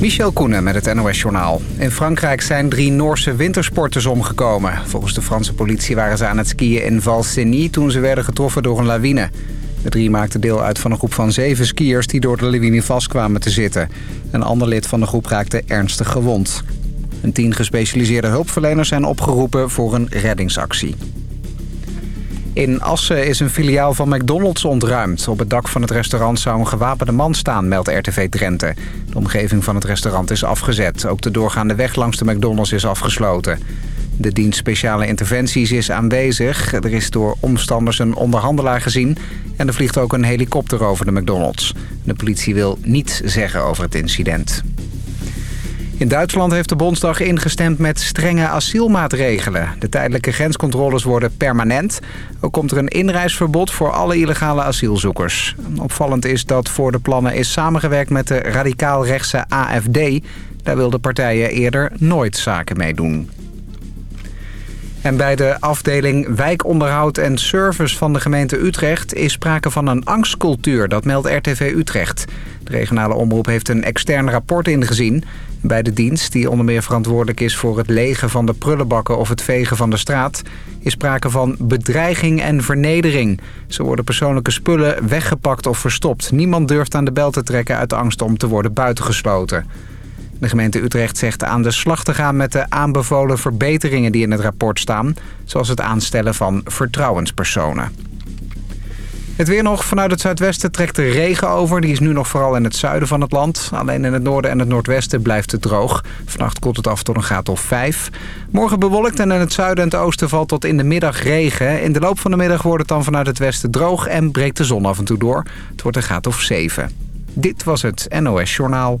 Michel Koenen met het NOS-journaal. In Frankrijk zijn drie Noorse wintersporters omgekomen. Volgens de Franse politie waren ze aan het skiën in Val toen ze werden getroffen door een lawine. De drie maakten deel uit van een groep van zeven skiers die door de lawine vastkwamen te zitten. Een ander lid van de groep raakte ernstig gewond. Een tien gespecialiseerde hulpverleners zijn opgeroepen voor een reddingsactie. In Assen is een filiaal van McDonald's ontruimd. Op het dak van het restaurant zou een gewapende man staan, meldt RTV Drenthe. De omgeving van het restaurant is afgezet. Ook de doorgaande weg langs de McDonald's is afgesloten. De dienst speciale interventies is aanwezig. Er is door omstanders een onderhandelaar gezien... en er vliegt ook een helikopter over de McDonald's. De politie wil niets zeggen over het incident. In Duitsland heeft de Bondsdag ingestemd met strenge asielmaatregelen. De tijdelijke grenscontroles worden permanent. Ook komt er een inreisverbod voor alle illegale asielzoekers. Opvallend is dat voor de plannen is samengewerkt met de radicaal-rechtse AFD. Daar wilden partijen eerder nooit zaken mee doen. En bij de afdeling wijkonderhoud en service van de gemeente Utrecht... is sprake van een angstcultuur, dat meldt RTV Utrecht. De regionale omroep heeft een extern rapport ingezien. Bij de dienst, die onder meer verantwoordelijk is voor het legen van de prullenbakken... of het vegen van de straat, is sprake van bedreiging en vernedering. Ze worden persoonlijke spullen weggepakt of verstopt. Niemand durft aan de bel te trekken uit angst om te worden buitengesloten. De gemeente Utrecht zegt aan de slag te gaan met de aanbevolen verbeteringen die in het rapport staan. Zoals het aanstellen van vertrouwenspersonen. Het weer nog. Vanuit het zuidwesten trekt de regen over. Die is nu nog vooral in het zuiden van het land. Alleen in het noorden en het noordwesten blijft het droog. Vannacht koelt het af tot een graad of 5. Morgen bewolkt en in het zuiden en het oosten valt tot in de middag regen. In de loop van de middag wordt het dan vanuit het westen droog en breekt de zon af en toe door. Het wordt een graad of 7. Dit was het NOS Journaal.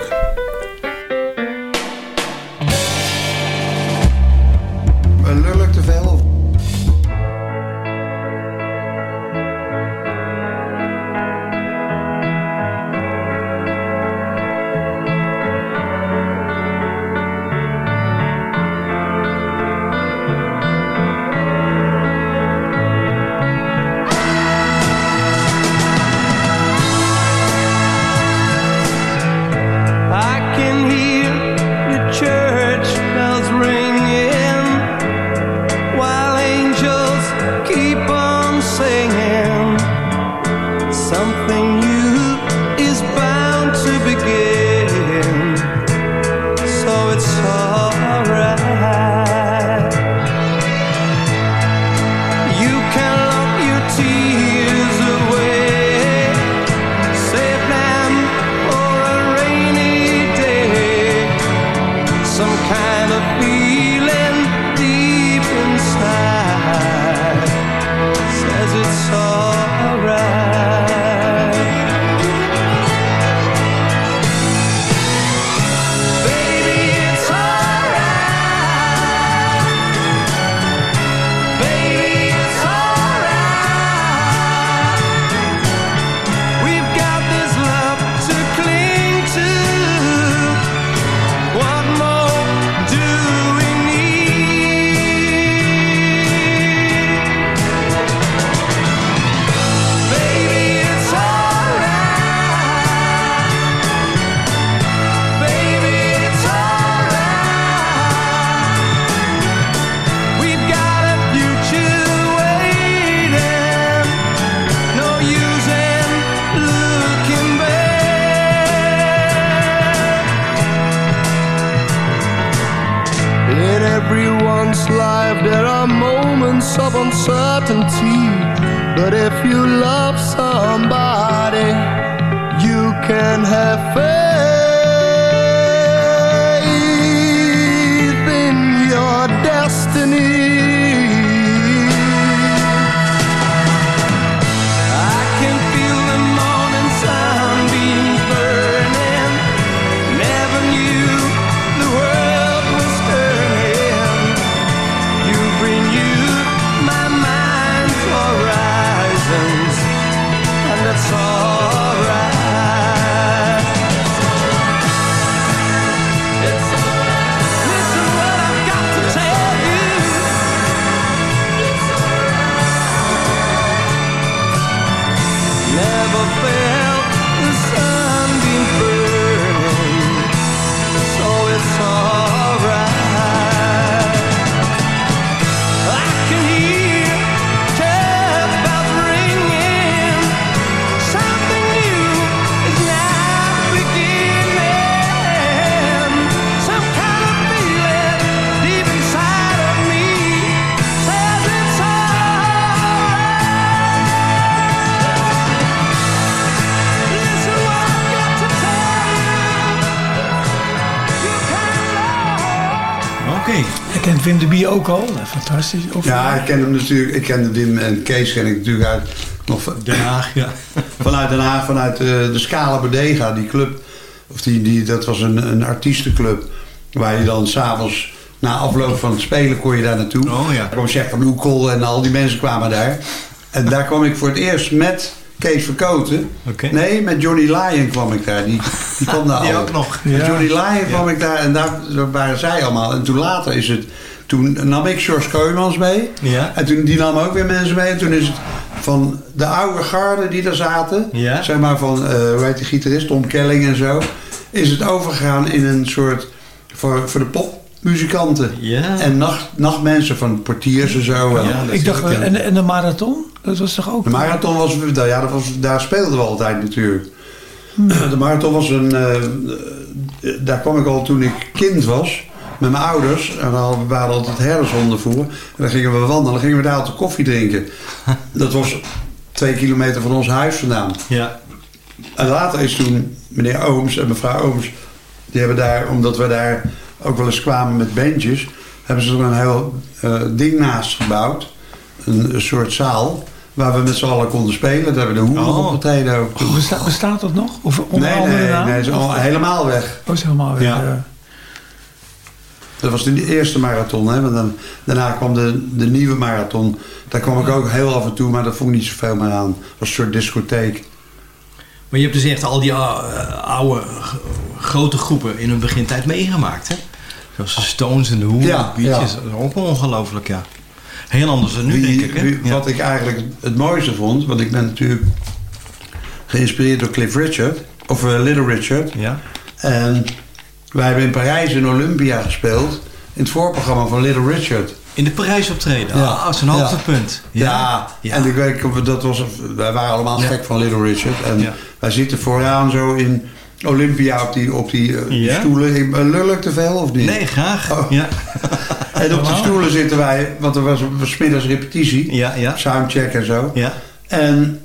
Wim de Bie ook al. Fantastisch. Of, Ja, ik ken hem natuurlijk. Ik ken Wim en Kees ken ik natuurlijk uit nog Den Haag, ja. vanuit Den Haag, vanuit eh, de Scala Bodega, die club. Of die, die, dat was een, een artiestenclub. Waar je dan s'avonds, na afloop van het spelen, kon je daar naartoe. Oh, ja. Daar kwam Chef van Oekel en al die mensen kwamen daar. En daar kwam ik voor het eerst met Kees Verkoten. Oké. Nee, met Johnny Lyon kwam ik daar. Die, die kwam daar Die al. ook nog. Met Ja. Johnny Lyon kwam ik daar en daar, daar waren zij allemaal. En toen later is het... Toen nam ik George Kooijmans mee. Ja. En toen, die nam ook weer mensen mee. En toen is het van de oude garde die daar zaten... Ja. zeg maar van, eh hoe heet die gitarist, Tom Kelling en zo... is het overgegaan in een soort... voor, voor de popmuzikanten. Ja. En nacht, nachtmensen van portiers en zo. En Ja, ik dacht, en, en de marathon? Dat was toch ook... de marathon was, ja, dat was, daar speelden we altijd natuurlijk. De marathon was een, eh, eh, daar kwam ik al toen ik kind was met mijn ouders. En dan waren we altijd herdershonden voor. En dan gingen we wandelen, dan gingen we daar altijd koffie drinken. Dat was twee kilometer van ons huis vandaan. Ja. En later is toen meneer Ooms en mevrouw Ooms, die hebben daar, omdat we daar ook wel eens kwamen met bandjes, hebben ze er een heel eh, ding naast gebouwd. Een, een soort zaal, waar we met z'n allen konden spelen. Daar hebben we de hoeren Oh. opgetreden ook. Oh, besta- bestaat dat nog? Of onder nee, nee, naam? nee, ze al helemaal weg. Oh, is helemaal weer. Ja. Eh, Dat was de eerste marathon. Hè? Want dan, daarna kwam de, de nieuwe marathon. Daar kwam ik ook heel af en toe, maar daar vond ik niet zoveel meer aan. Het was een soort discotheek. Maar je hebt dus echt al die uh, oude grote groepen in hun begintijd meegemaakt, hè? Zoals de Stones en de Who, Ja, de ja. Dat is ook ongelooflijk, ja. Heel anders dan nu, Wie- denk ik, hè? wie- Ja. Wat ik eigenlijk het mooiste vond, want ik ben natuurlijk geïnspireerd door Cliff Richard, of eh, Little Richard. Ja. En wij hebben in Parijs in Olympia gespeeld, in het voorprogramma van Little Richard. In de Parijs optreden. Ja. Ah, een Ja. hoogtepunt. Ja, Ja. en ik weet, dat was, wij waren allemaal gek van Little Richard. En wij zitten vooraan zo in Olympia op die, op die, eh, die stoelen. Eh, Lul ik te veel of niet? Nee, graag. Oh. Ja. En op die stoelen zitten wij, want er was, was middags repetitie, Ja, ja. soundcheck en zo. Ja. En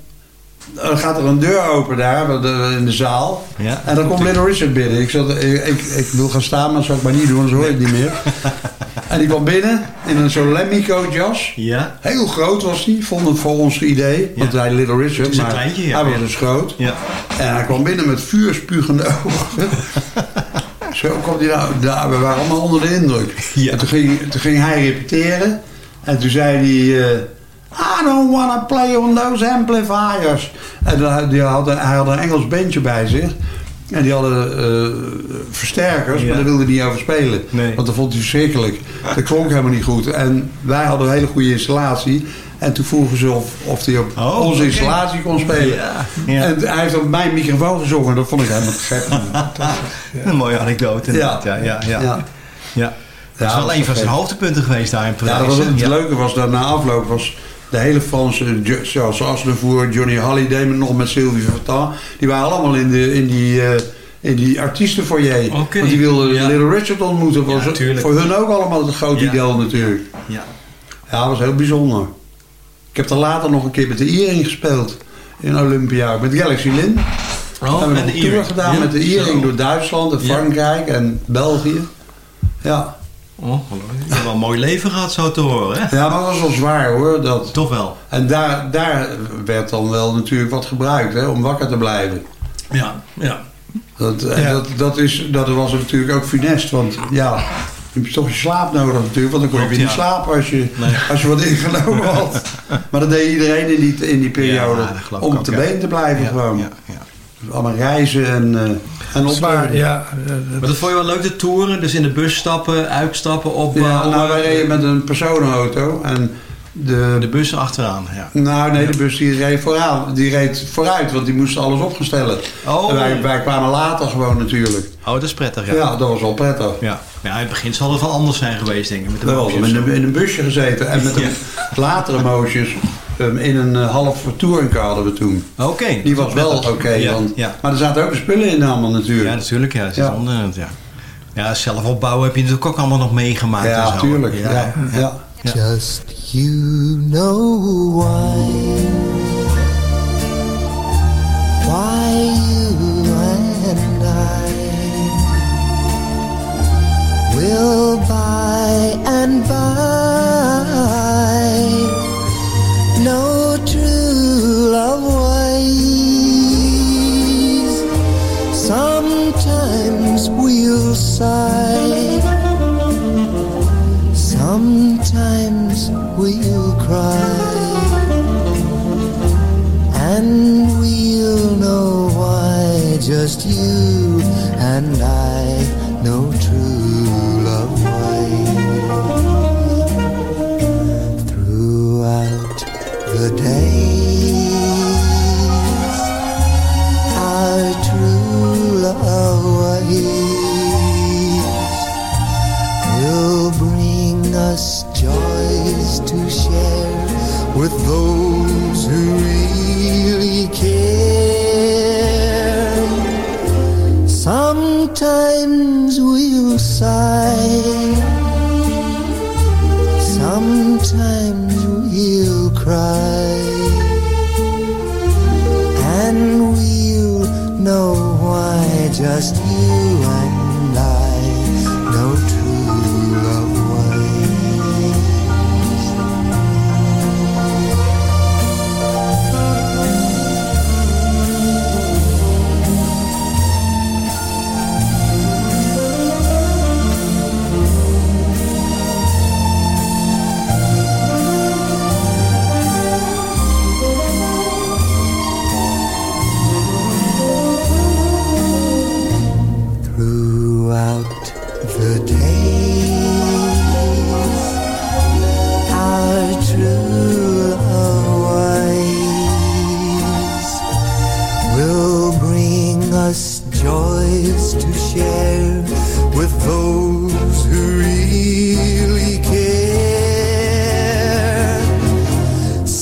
dan gaat er een deur open daar in de zaal. Ja. En dan komt Little Richard binnen. Ik, zat, ik, ik, ik wil gaan staan, maar dat zou ik maar niet doen, anders hoor je het niet meer. en die kwam binnen in een zo'n Lemmico jas. Ja. Heel groot was hij, vond het voor ons idee. Want Ja. hij Little Richard, is een maar kleintje, ja. hij was dus groot. Ja. En hij kwam binnen met vuurspugende ogen. Zo kwam hij nou, daar, we waren allemaal onder de indruk. Ja. En toen ging, toen ging hij repeteren. En toen zei hij... eh, I don't want to play on those amplifiers. En dan, die had, hij had een Engels bandje bij zich. En die hadden eh, versterkers, Ja. maar daar wilde hij niet over spelen. Nee. Want dat vond hij verschrikkelijk. Dat klonk helemaal niet goed. En wij hadden een hele goede installatie. En toen vroegen ze of, of hij op Oh, onze installatie kon spelen. Ja. Ja. En hij heeft op mijn microfoon gezongen. Dat vond ik helemaal te gek. Een mooie anekdote inderdaad. Ja. Ja, ja, ja. Dat is wel een van zijn gek. hoogtepunten geweest daar in Parijs. Ja, dat was, het leuke was dat na afloop was de hele Franse, zoals Asnevoer, Johnny Halliday, maar nog met Sylvie Vartan, die waren allemaal in, de, in die, eh in die artiestenfoyer. Oké. Want die wilden Ja. Little Richard ontmoeten. was Ja, voor hun ook allemaal het grote Ja. idee natuurlijk. Ja. Ja, dat was heel bijzonder. Ik heb er later nog een keer met de Iering gespeeld. In Olympia. Met Galaxy Lin. Oh, hebben we een tour gedaan met de Iering door Duitsland en. Frankrijk en België. Ja. Oh, wel een mooi leven gehad zo te horen, hè? ja, maar dat was wel zwaar hoor. Dat. Toch wel. En daar, daar werd dan wel natuurlijk wat gebruikt hè, om wakker te blijven. Ja, ja. Dat, Ja. dat, dat, is, dat was natuurlijk ook funest. Want ja, je hebt toch je slaap nodig natuurlijk, want dan kon je weer niet ja. slapen als je, Nee. als je wat ingenomen had. Maar dat deed iedereen in die, in die periode, Ja, om te been te blijven gewoon. ja, ja. Allemaal reizen en, eh en opleiden. ja. Maar dat vond je wel leuk, de toeren? Dus in de bus stappen, uitstappen, opbouwen? Ja, nou, wij reden met een personenauto en de, De bus achteraan, ja. Nou, nee, de bus die reed vooraan. Die reed vooruit, want die moest alles opgestellen. Oh. En wij, wij kwamen later gewoon natuurlijk. Oh, dat is prettig, Ja, ja. dat was wel prettig. Ja, ja in het begin zal het wel anders zijn geweest, denk ik. Met de We hadden in in een busje gezeten. En met Ja. een latere moosjes um, in een uh, half touringcar hadden we toen. Oké. Die was wel oké. Ja, want- ja. Maar er zaten ook spullen in allemaal natuurlijk. Ja, natuurlijk. Ja, het is Ja. anders, ja. ja, zelf opbouwen heb je natuurlijk ook allemaal nog meegemaakt. Ja, en zo. tuurlijk. Ja, ja. Ja. Just you know why. Why you and I will by and by know true love ways. Sometimes we'll sigh. Sometimes we'll cry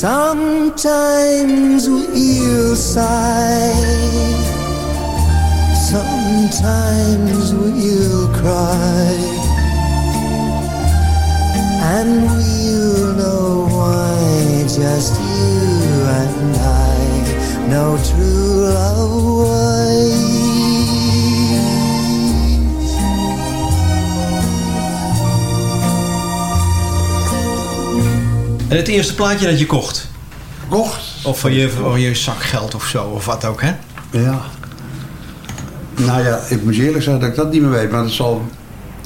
Sometimes we'll sigh. Sometimes we'll cry And we'll know why just you and I know true love ways En het eerste plaatje dat je kocht? Kocht? Of voor je, voor je zakgeld of zo, of wat ook, hè? Ja. Nou ja, ik moet eerlijk zeggen dat ik dat niet meer weet. Maar het zal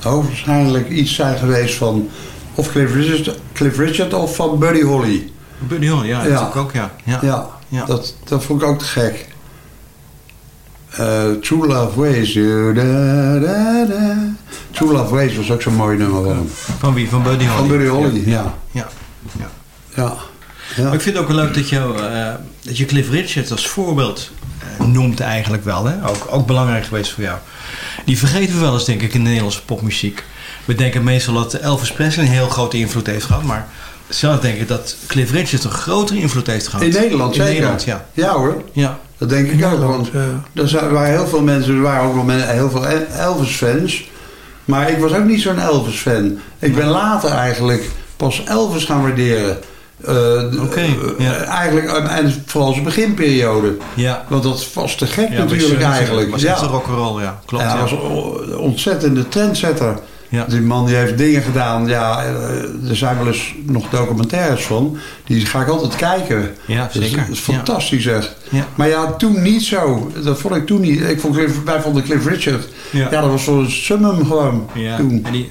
hoogstwaarschijnlijk iets zijn geweest van... of Cliff Richard, Cliff Richard of van Buddy Holly. Buddy Holly, ja, natuurlijk ook, ja. Ja. Ja, Ja. Dat, dat vond ik ook te gek. Eh, True Love Ways. eh, da, da, da. True Love Ways was ook zo'n mooi nummer van. Van wie? Van Buddy Holly? Van Buddy Holly, ja. Ja. ja. Ja. ja. Maar ik vind het ook wel leuk dat je, eh, dat je Cliff Richard als voorbeeld eh, noemt eigenlijk wel. Hè? Ook, ook belangrijk geweest voor jou. Die vergeten we wel eens, denk ik, in de Nederlandse popmuziek. We denken meestal dat Elvis Presley een heel grote invloed heeft gehad. Maar zelf denk ik dat Cliff Richard een grotere invloed heeft gehad. In Nederland In zeker. Nederland, ja. Ja hoor. Ja. Dat denk ik ook. Want ja. er zijn- waren heel veel mensen, er waren ook wel heel veel El- Elvis-fans. Maar ik was ook niet zo'n Elvis-fan. Ik ben later eigenlijk pas Elvis gaan waarderen. Eh, Oké, eh, ja. Eigenlijk, eh, en vooral zijn beginperiode. Ja. Want dat was te gek Ja, natuurlijk was, eigenlijk. Was ja. echt een rock'n'roll, ja. Klopt, Ja, hij was een ontzettende trendsetter. Ja. Die man die heeft dingen gedaan. Ja, eh, er zijn wel eens nog documentaires van. Die ga ik altijd kijken. Ja, Dat is- zeker. Dat is fantastisch echt. Ja. Maar ja, toen niet zo. Dat vond ik toen niet. Ik vond Cliff, wij vonden Cliff Richard. Ja. Dat was zo'n summum gewoon Ja. toen. En die,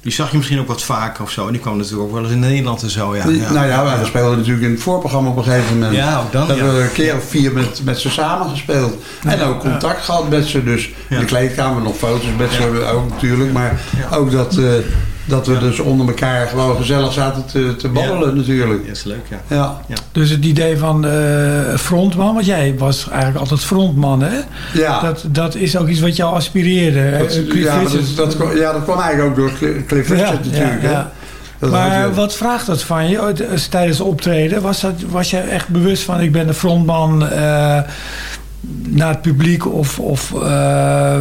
Die zag je misschien ook wat vaker of zo. En die kwam natuurlijk ook wel eens in Nederland en zo. Ja, ja. Nou ja, we speelden natuurlijk in het voorprogramma op een gegeven moment. Ja, ook dan, We ja. hebben een keer of vier met, met ze samen gespeeld. En ook contact gehad met ze. Dus in de kleedkamer nog foto's met ze we ook natuurlijk. Maar ook dat, eh, dat we dus onder elkaar gewoon gezellig zaten te, te babbelen natuurlijk. Ja, is leuk, ja. Ja. Dus het idee van eh, frontman, want jij was eigenlijk altijd frontman, hè? Ja. Dat, dat is ook iets wat jou aspireerde. Dat, ja, dat, ja, dat kwam eigenlijk ook door Cl- Cliff Richard Ja, natuurlijk. ja, hè. ja. Dat had maar je- wat vraagt dat van je eh, tijdens optreden? Was, dat, was je echt bewust van ik ben de frontman eh, naar het publiek of, of eh,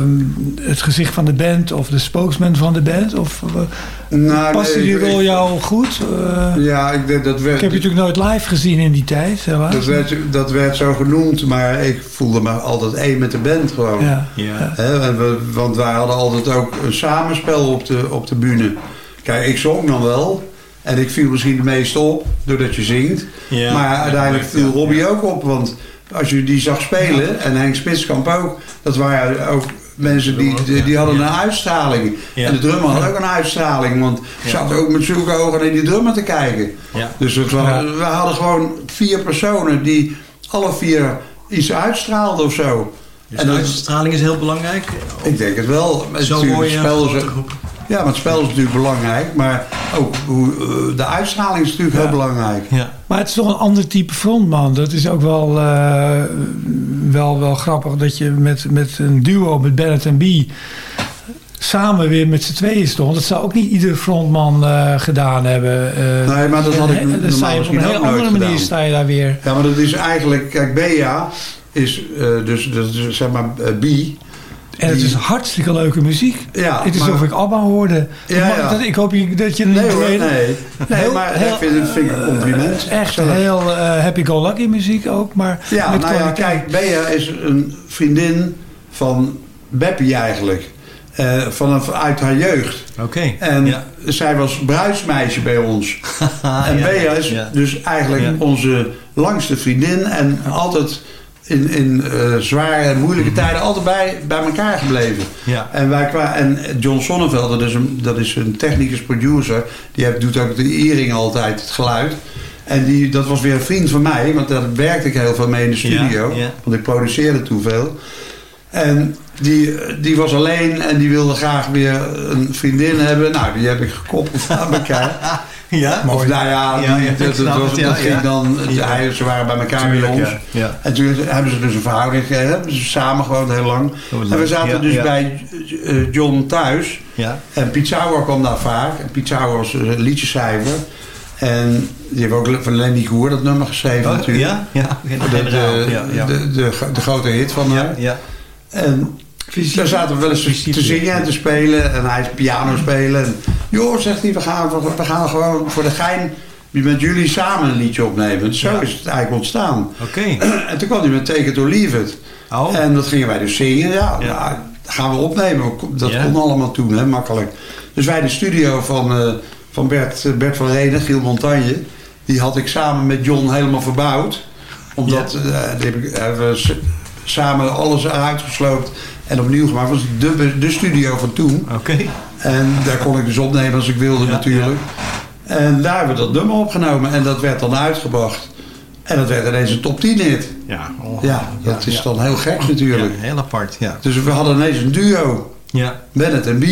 het gezicht van de band of de spokesman van de band? Of eh, Nou, paste nee, die rol ik- jou goed? Eh, Ja, ik, denk dat werd, ik heb je natuurlijk nooit live gezien in die tijd. helaas. dat, werd, dat werd zo genoemd, maar ik voelde me altijd één met de band gewoon. Ja. Ja. Want wij hadden altijd ook een samenspel op de, op de bühne. Kijk, ik zong dan wel. En ik viel misschien het meest op doordat je zingt. Ja. maar uiteindelijk viel ja. Robbie ook op. Want als je die zag spelen, en Henk Spitskamp ook... dat waren ook mensen die, die, die hadden een uitstraling. En de drummer had ook een uitstraling. Want Ja. zat ook met zulke ogen naar die drummer te kijken. Dus het was, we hadden gewoon vier personen die alle vier iets uitstraalden of zo. Dus en de uitstraling is heel belangrijk. ik denk het wel. Zo je spel ja, maar het spel is natuurlijk belangrijk. Maar ook hoe, eh, de uitstraling is natuurlijk heel belangrijk. Ja. Maar het is toch een ander type frontman. Dat is ook wel, eh, wel, wel grappig dat je met, met een duo met Bennett en B samen weer met z'n tweeën stond. Dat zou ook niet iedere frontman eh, gedaan hebben. Eh, Nee, maar dat had ik en- en dan sta je normaal op een misschien heel ook nooit andere manier gedaan. sta je daar weer. Ja, maar dat is eigenlijk... Kijk, Bea is eh, dus, dus zeg maar B. En het is hartstikke leuke muziek. Ja, het is maar- alsof ik Abba hoorde. Ja, ja. dat- ik hoop je- dat je het Nee niet hoor, weet. nee. Nee, Heel- maar heel- ik vind het vind ik een compliment. Echt Zelf. heel eh, happy-go-lucky muziek ook, maar Ja, met nou ja, kijk, Bea is een vriendin van Beppie eigenlijk. Eh, vanaf uit haar jeugd. Oké. En Ja. zij was bruidsmeisje bij ons. en ja, Bea is ja. dus eigenlijk Ja. onze langste vriendin. En altijd in, in eh, zware en moeilijke tijden altijd bij, bij elkaar gebleven. Ja. En, wij kwa en John Sonneveld, dat is een, dat is een technicus producer. Die heeft, doet ook de Iering altijd, het geluid. En die, dat was weer een vriend van mij, want daar werkte ik heel veel mee in de studio. Ja, ja. Want ik produceerde toen veel. En die, die was alleen en die wilde graag weer een vriendin hebben. Nou, die heb ik gekoppeld aan elkaar. Ja? Of nou ja, dat, dat, snap was, het, ja, dat ging dan, hij, ze waren bij elkaar Tuurlijk, bij ons. En toen hebben ze dus een verhouding gekregen, hebben ze samen gewoond heel lang. wat en we zaten dus bij eh, John thuis. Ja. En Piet Sauer kwam daar vaak. En Piet Sauer was een liedjeschrijver. En die heeft ook van Lenny Goer dat nummer geschreven Oh, natuurlijk. ja? Ja. De, De, de. De, de, grote hit van ja, haar. ja. En daar zaten we wel eens te zingen en te spelen. En hij is piano spelen. En, joh, zegt hij, we gaan, we gaan gewoon voor de gein met jullie samen een liedje opnemen. Zo Ja. is het eigenlijk ontstaan. Oké. En toen kwam hij met Take It or Leave It. Oh. En dat gingen wij dus zingen. Ja, Ja. nou, dat gaan we opnemen. Dat Ja. kon allemaal toen, hè, makkelijk. Dus wij de studio van, eh, van Bert, eh, Bert van Reden, Giel Montagne... die had ik samen met John helemaal verbouwd. Omdat eh, die heb ik, hebben we s- samen alles eruit gesloopt en opnieuw gemaakt. Dat was de, de studio van toen. Oké. En daar kon ik dus opnemen als ik wilde Ja, natuurlijk. En daar hebben we dat nummer opgenomen. En dat werd dan uitgebracht. En dat werd ineens een top 10 hit. Ja, oh, Ja, dat is ja. dan heel gek natuurlijk. Ja, heel apart, ja. Dus we hadden ineens een duo. Ja. Bennett en B.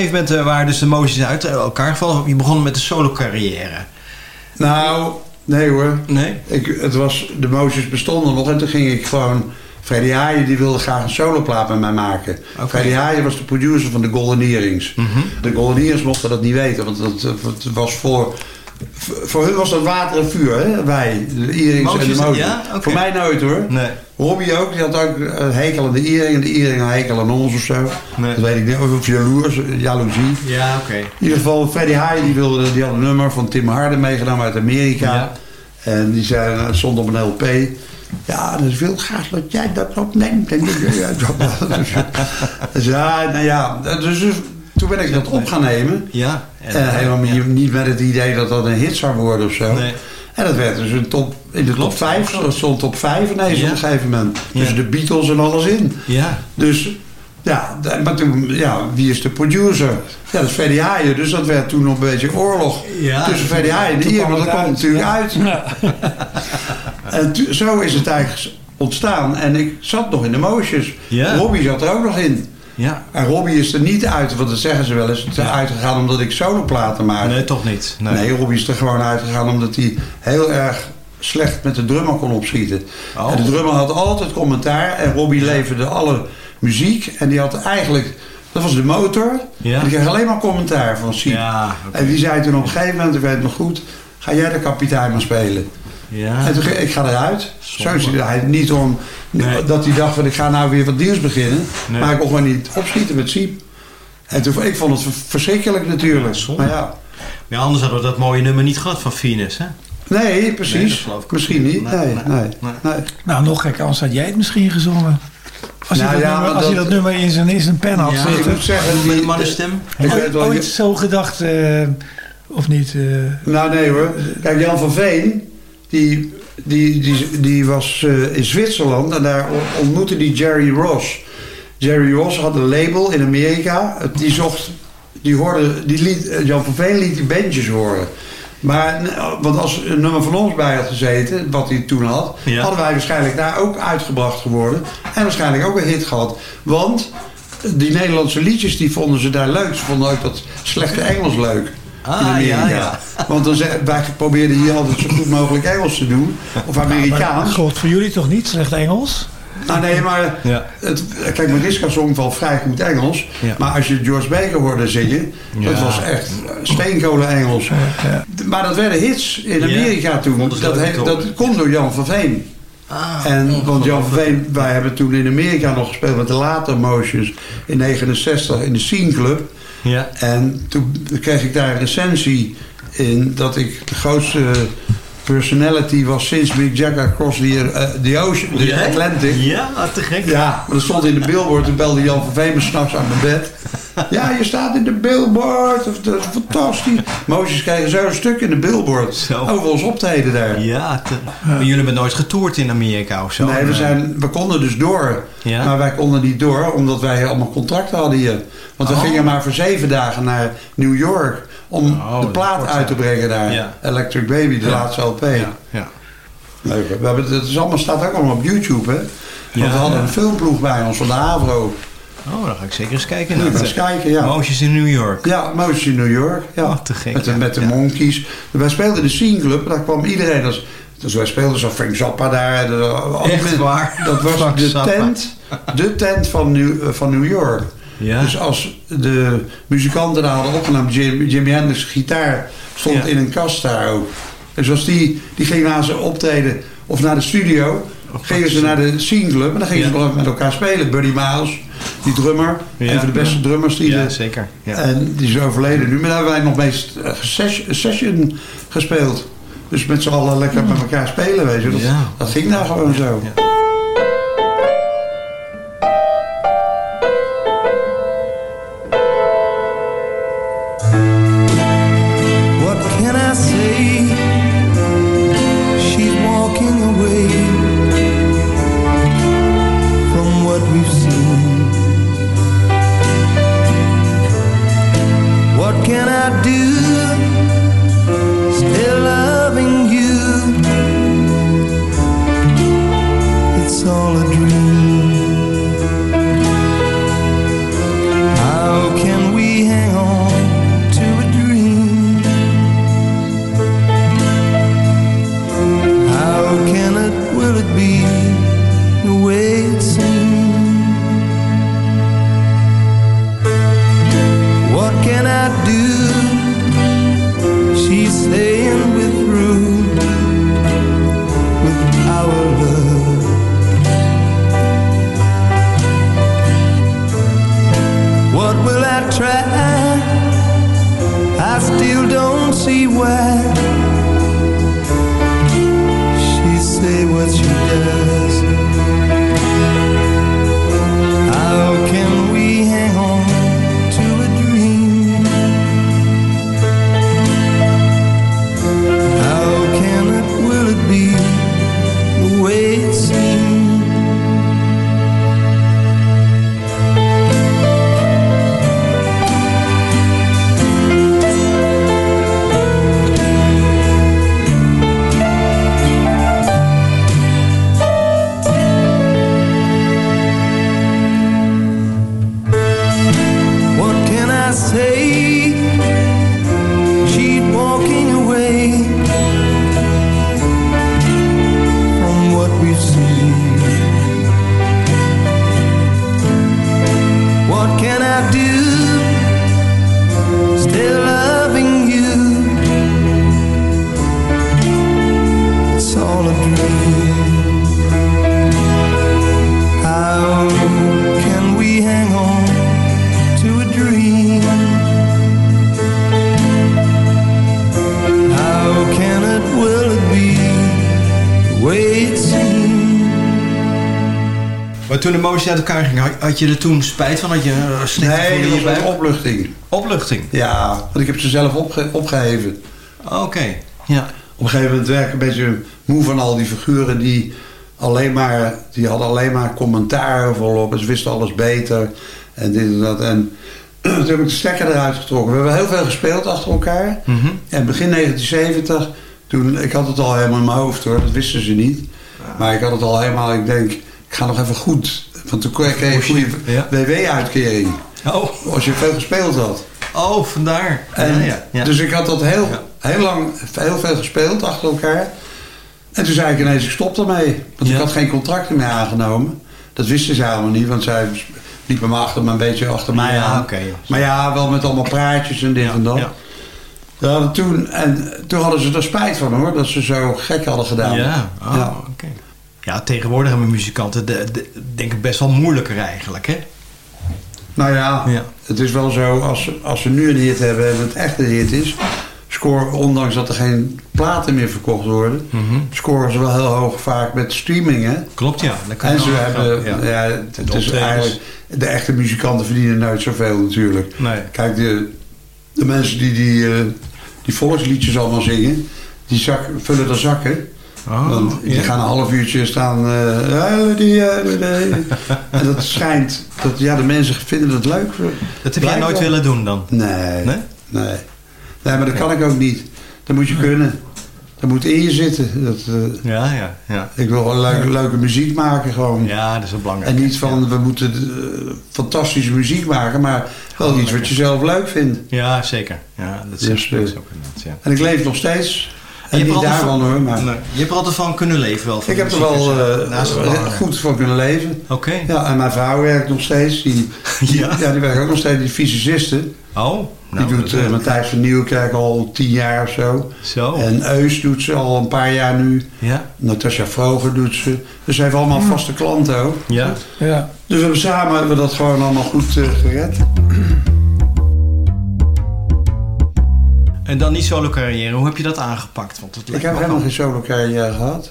gegeven moment eh, waren dus de moties uit elkaar gevallen. Je begon met de solo carrière. Nou, nee hoor. Nee? Ik, het was, de moties bestonden nog en toen ging ik gewoon... Freddy Haaien die wilde graag een soloplaat met mij maken. Freddy Haaien was de producer van de Golden Earrings. Mhm. De Golden Earrings mochten dat niet weten, want dat, het was voor... Voor hun was dat water en vuur, hè? Wij, de earrings en de moties. ja? Oké. Voor mij nooit hoor. Nee. Robbie ook, die had ook een hekel aan de earring en de earring een hekel aan ons of zo. Nee. Dat weet ik niet, of jaloers, jaloezie. Ja, oké. In ieder geval, Freddie Haaien die, wilde, die had een nummer van Tim Harden meegenomen uit Amerika. Ja. En die zei, het stond op een LP. Ja, dus wil graag dat jij dat opneemt. En ja, dat- dus ja, nou ja, dus toen ben ik dat op gaan nemen. Ja. En helemaal niet- niet met het idee dat dat een hit zou worden of zo. Nee. En dat werd dus een top, in de top 5. Dat stond top 5 ineens Ja. op een gegeven moment. Ja. Tussen de Beatles en alles in. Ja. Dus ja, maar toen, ja, wie is de producer? Ja, dat is Haaien. Dus dat werd toen nog een beetje oorlog Ja. tussen Haaien en Toen Ier. kwam Want dat kwam uit, natuurlijk ja. uit. En zo is het eigenlijk ontstaan. En ik zat nog in de motions. Ja. Robbie zat er ook nog in. Ja. En Robbie is er niet uit, want dat zeggen ze wel eens, er uitgegaan omdat ik soloplaten maak. Nee, toch niet. Nee. Nee, Robbie is er gewoon uitgegaan omdat hij heel erg slecht met de drummer kon opschieten. Oh. En de drummer had altijd commentaar en Robbie leverde alle muziek. En die had eigenlijk, dat was de motor. Ja. En die kreeg alleen maar commentaar van Siep. Ja. En die zei toen op een gegeven moment, ik weet het nog goed, ga jij de kapitein maar spelen. Ja. En toen ging ik ga eruit. Zo is hij niet om Nee. dat hij dacht van ik ga nou weer wat nieuws beginnen. Nee. Maar ik kon gewoon niet opschieten met Siep. En toen, ik vond het ver- verschrikkelijk natuurlijk. zonde. maar ja, Ja, anders hadden we dat mooie nummer niet gehad van Venus, hè? nee, Nee, dat precies. Misschien niet. Nee, Nee, nee, nee, nee. nee. Nou, nog gekker, anders had jij het misschien gezongen. Als, Nou je, dat ja, nummer, maar als je dat- nummer in zijn, in zijn pen had Ja, Ik moet zeggen, Met een mannenstem? ik weet Ooit, zo gedacht, eh, of niet? eh, Nou nee hoor. Kijk, Jan van Veen, die, die, die, die was eh, in Zwitserland en daar on- ontmoette die Jerry Ross. Jerry Ross had een label in Amerika. Die zocht, die hoorde, die liet, eh, Jan van Veen liet die bandjes horen. Maar, want als een nummer van ons bij had gezeten, wat hij toen had, Ja. hadden wij waarschijnlijk daar ook uitgebracht geworden. En waarschijnlijk ook een hit gehad. Want die Nederlandse liedjes, die vonden ze daar leuk. Ze vonden ook dat slechte Engels leuk. Ah, in Amerika. ja, ja. Want dan zei, wij probeerden hier altijd zo goed mogelijk Engels te doen. Of Amerikaans. God, voor jullie toch niet slecht Engels? Nou nee, maar Ja. het, kijk, Mariska zong wel vrij goed Engels. Ja. Maar als je George Baker hoorde zingen, dat was echt steenkolen Engels. Maar dat werden hits in Amerika toen. Dat, toch? dat komt door Jan van Veen. Ah, En, want Jan van Veen, wij hebben toen in Amerika nog gespeeld met de later Motions in 69 in de Scene Club. Ja. En toen kreeg ik daar een recensie in dat ik de grootste personality was sinds Mick Jagger across the, eh, the ocean, the? Atlantic. Ja, te gek. Ja, maar dat stond in de billboard. Toen belde Jan van Veen me s'nachts aan mijn bed. Ja, je staat in de billboard. Of, Dat is fantastisch. Moosjes kregen zo een stuk in de billboard. Zo. Over ons optreden daar. Ja, te- maar jullie hebben nooit getoerd in Amerika of zo? Nee, we, zijn, we konden dus door. Ja? Maar wij konden niet door omdat wij allemaal contracten hadden hier. Want we Oh. gingen maar voor zeven dagen naar New York om Oh, de plaat uit te brengen daar. Ja. Electric Baby, de Ja. laatste LP. Ja, ja. Leuk, we hebben, het is allemaal, staat ook allemaal op YouTube. Hè? Want Ja, we hadden ja. een filmploeg bij ons van de Avro. Oh, dan ga ik zeker eens kijken. Naar eens kijken, ja. Motions in New York. Ja, Motions in New York. Ja. Oh, te gek, Met de, ja. met de Ja. Monkeys. Wij speelden de Scene Club. Daar kwam iedereen. Als, dus wij speelden zo Frank Zappa daar. De, Echt waar? Dat was Frank de Zappa. tent, de tent van New, van New York. Ja. Dus als de muzikanten daar hadden opgenomen, Jim, Jimi Hendrix gitaar stond Ja. in een kast daar ook. Dus als die, die ging na zijn optreden of naar de studio, gingen ze naar de scene club en dan gingen ze Ja. even met elkaar spelen. Buddy Miles, die drummer, Ja. een van de beste drummers die Ja, er- zeker. Ja. En die is overleden nu, maar daar hebben wij nog meest eh, ses- session gespeeld. Dus met z'n allen lekker met elkaar spelen, weet je. Dat, dat ging daar gewoon zo. Moties uit elkaar gingen, had, je er toen spijt van? Had je een slechte Nee, je een opluchting. Opluchting? Ja, want ik heb ze zelf opge opgeheven. Oké, ja. Op een gegeven moment werd ik een beetje moe van al die figuren die alleen maar, die hadden alleen maar commentaar volop. Ze wisten alles beter en dit en dat. En toen heb ik de stekker eruit getrokken. We hebben heel veel gespeeld achter elkaar. Mhm. En begin 1970, toen, ik had het al helemaal in mijn hoofd hoor, dat wisten ze niet. Maar ik had het al helemaal, ik denk, ik ga nog even goed. Want toen kreeg je een goede Ja. WW-uitkering. Oh. Als je veel gespeeld had. Oh, vandaar. En ja, ja, ja. Dus ik had dat heel, heel lang, heel veel gespeeld achter elkaar. En toen zei ik ineens, ik stop ermee. Want ik had geen contracten meer aangenomen. Dat wisten ze helemaal niet, want zij liepen me achter me een beetje achter mij aan. Maar ja, wel met allemaal praatjes en dit en dat. ja. Toen, en toen hadden ze er spijt van hoor, dat ze zo gek hadden gedaan. Ja, oh, Ja. oké. Ja, tegenwoordig hebben muzikanten de, de, denk ik best wel moeilijker eigenlijk, hè? Nou ja, Ja. het is wel zo, als, ze- als ze nu een hit hebben en het echt een hit is... Score, ondanks dat er geen platen meer verkocht worden... scoren ze wel heel hoog vaak met streaming, hè? Klopt, ja. Dat kan En ze hebben, gaan, ja. ja. het is eigenlijk, de echte muzikanten verdienen nooit zoveel natuurlijk. Nee. Kijk, de, de mensen die die, eh, die volksliedjes allemaal zingen, die zak, vullen de zakken. Oh, Want die ja. gaan een half uurtje staan. eh, die, eh, die. en dat schijnt, dat, ja, de mensen vinden dat leuk. Dat heb jij nooit willen doen dan? Nee, Nee? nee. Nee, maar dat kan ik ook niet. Dat moet je kunnen. Dat moet in je zitten. Dat, eh, Ja, ja, ja. ik wil gewoon leuke, leuke muziek maken gewoon. Ja, dat is wel belangrijk. En niet van, we moeten fantastische muziek maken, maar wel Gewoon iets wat je zelf leuk vindt. Ja, zeker. Ja, dat is Dus, ook inderdaad, ja. En ik leef nog steeds. En je hebt niet er altijd daarvan van- hoor, maar Nee, je hebt er altijd van kunnen leven wel. van ik heb er wel belangrijk. goed van kunnen leven. Oké. Ja, en mijn vrouw werkt nog steeds. Die, Ja? ja? die werkt ook nog steeds, die fysiciste. Oh, nou, die doet eh Matthijs van Nieuwkerk al tien jaar of zo. Zo. En Eus doet ze al een paar jaar nu. Ja. Natasja Vroger doet ze. Dus ze heeft allemaal vaste klanten ook. Ja. Ja. Dus we hebben samen hebben we dat gewoon allemaal goed eh, gered. En dan die solo carrière, hoe heb je dat aangepakt? Want het Ik lijkt heb helemaal geen solo carrière gehad.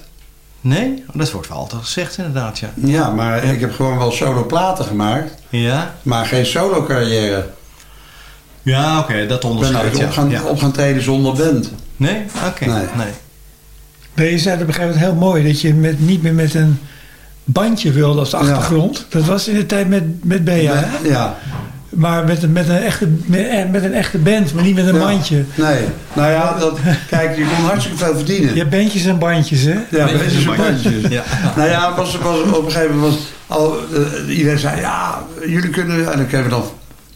Nee? Oh, Dat wordt wel altijd gezegd inderdaad, ja. Ja, maar ik heb gewoon wel solo platen gemaakt. Ja? Maar geen solo carrière. Ja, oké, dat Ik ben ja. op gaan, ja. op gaan treden zonder band. Nee? Oké, Nee. nee. Nee, je zei op een gegeven moment heel mooi dat je met, niet meer met een bandje wilde als achtergrond. Dat was in de tijd met, met Bea, hè? Ja. Maar met, een- met, een echte, met, met een echte band, maar niet met een Ja. bandje. Nee. Nou ja, dat, kijk, je kon hartstikke veel verdienen. Je bandjes en bandjes, hè? Ja, Bandjes bandjes en bandjes. bandjes. Ja. Nou ja, was, was, op een gegeven moment was al, eh, iedereen zei, ja, jullie kunnen... En dan kregen we dan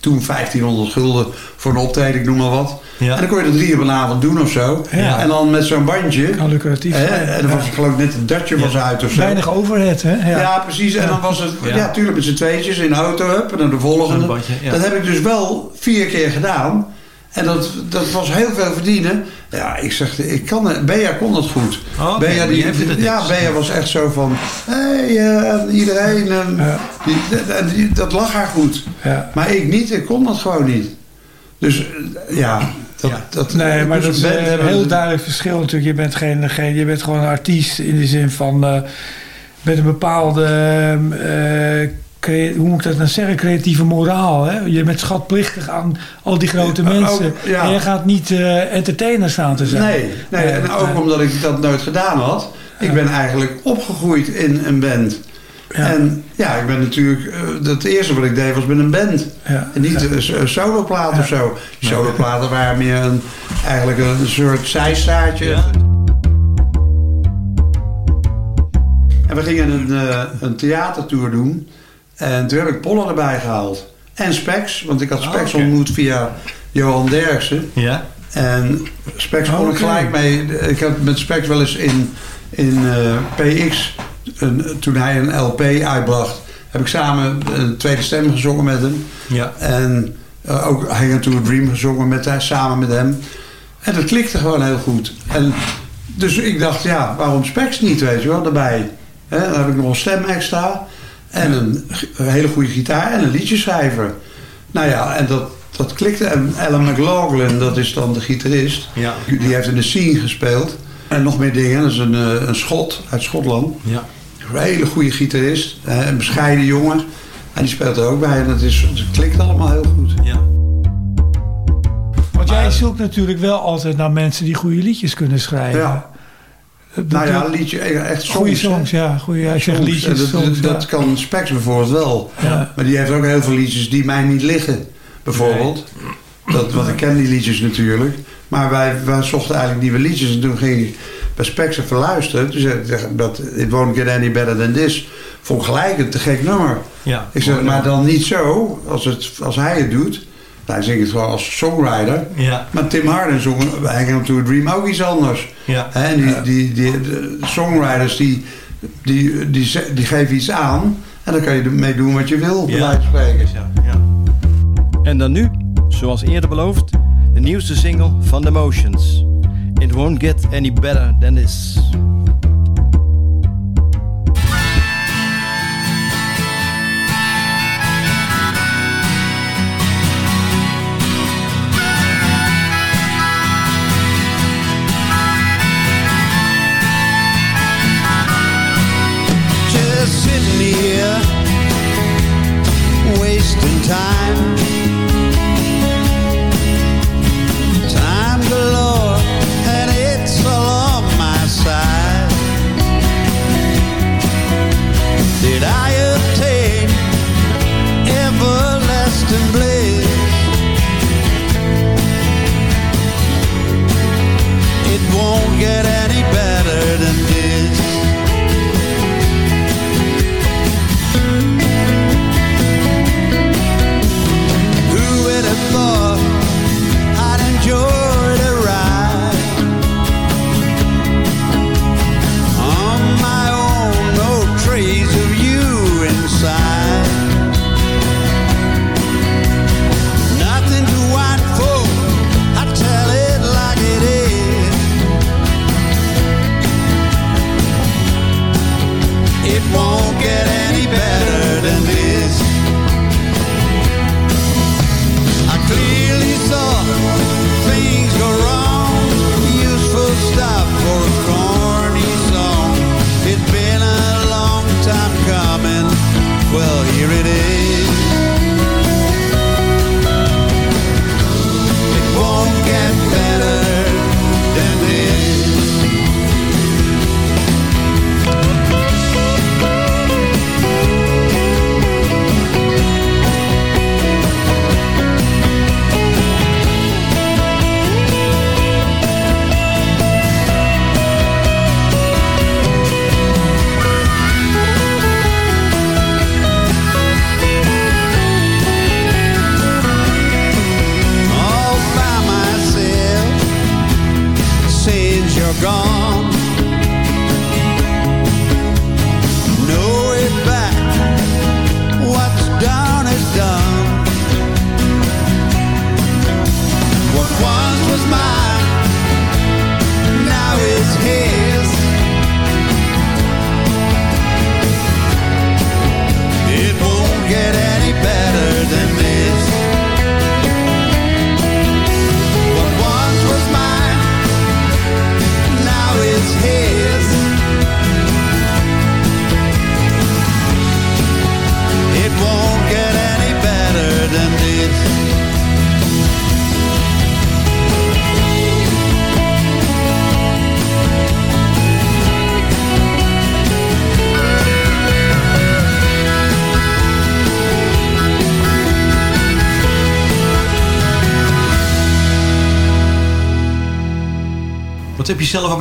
toen 1500 gulden voor een optreden, ik noem maar wat. Ja. En dan kon je er drie op een avond doen of zo. Ja. En dan met zo'n bandje... Kan lucratief hè, zijn. en dan was het geloof ik net een datje was uit of zo. Weinig overhead, hè? Ja, Ja. precies. En dan was het, Ja. ja, tuurlijk met z'n tweetjes in de auto up en dan de volgende. Bandje, ja. Dat heb ik dus wel vier keer gedaan. En dat, dat was heel veel verdienen. Ja, ik zeg, ik kan het. Bea kon dat goed. Oh, oké, Bea, het ja. Bea was echt zo van... Hé, hey, eh, iedereen. En die, dat- die- dat lag haar goed. Ja. Maar ik niet. Ik kon dat gewoon niet. Dus eh, ja, dat, dat, Nee, maar dat is een band een heel duidelijk verschil natuurlijk. Je bent, geen, geen, je bent gewoon een artiest in de zin van... eh, met een bepaalde... eh, hoe moet ik dat nou zeggen? Creatieve moraal. Hè? Je bent schatplichtig aan al die grote Ja, mensen. ook, ja. En je gaat niet eh, entertainer staan te zijn. Nee, nee en ook Eh, omdat ik dat nooit gedaan had. Ik ben eigenlijk opgegroeid in een band. En ja, ik ben natuurlijk... eh, Het eerste wat ik deed was met een band. Ja. En niet een een soloplaat of zo. Soloplaten waren meer een, eigenlijk een soort zijstaartje. En we gingen een, eh, een theatertour doen. En toen heb ik Pollen erbij gehaald. En Specs, want ik had Ah, Specs ontmoet via Johan Derksen. Ja. En Specs kon ik Oké. gelijk mee. Ik had met Specs wel eens in, in eh, PX, een, toen hij een LP uitbracht, heb ik samen een tweede stem gezongen met hem. Ja. En eh, ook Hang to a Dream gezongen met, hij- samen met hem. En dat klikte gewoon heel goed. En dus ik dacht, ja, waarom Specs niet, weet je wel, erbij. Hè, dan heb ik nog een stem extra. En een, hele goede gitaar en een liedjeschrijver. Nou ja, en dat, dat klikte. En Alan McLaughlin, dat is dan de gitarist. Ja. Die heeft in de scene gespeeld. En nog meer dingen. Dat is een, eh, een schot uit Schotland. Ja. Een hele goede gitarist. Een bescheiden jongen. En die speelt er ook bij. En het, is, het klikt allemaal heel goed. Ja. Want jij zoekt natuurlijk wel altijd naar mensen die goede liedjes kunnen schrijven. Ja. Dat- Nou ja, liedje, echt songs. Goede hè. songs, ja. Goeie, als je liedjes, dat, songs, dat, ja. kan Specs bijvoorbeeld wel. Ja. Maar die heeft ook heel veel liedjes die mij niet liggen. Bijvoorbeeld. Dat, want ik ken die liedjes natuurlijk. Maar wij, wij zochten eigenlijk nieuwe liedjes. En toen ging ik bij Specs even luisteren. Toen zei ik dat It Won't Get Any Better Than This. Vond gelijk een te gek nummer. Ja. Ik zeg, maar dan niet zo als, het, als hij het doet. Hij zingt het gewoon als songwriter. Ja. Maar Tim Harden zong Hang to a Dream ook iets anders. Ja. Hè, En die, die, die, de songwriters die, die, die, die geven iets aan. En dan kan je ermee doen wat je wil, bij Ja. spreken. Ja. Ja. En dan nu, zoals eerder beloofd, de nieuwste single van The Motions. It won't get any better than this. Time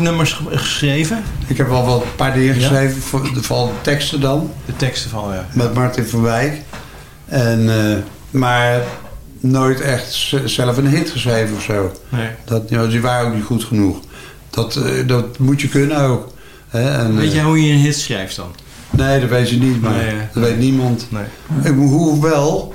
nummers ge- geschreven? Ik heb wel wat een paar dingen geschreven, voor, vooral de teksten dan. De teksten van, ja. Met Martin van Wijk. En, eh, maar nooit echt zelf een hit geschreven of zo. Nee. Dat, ja, die waren ook niet goed genoeg. Dat, eh, dat moet je kunnen ook. Hè? En, Weet eh, jij hoe je een hit schrijft dan? Nee, dat weet je niet, maar Nee, dat weet niemand. Nee. Ik, hoewel,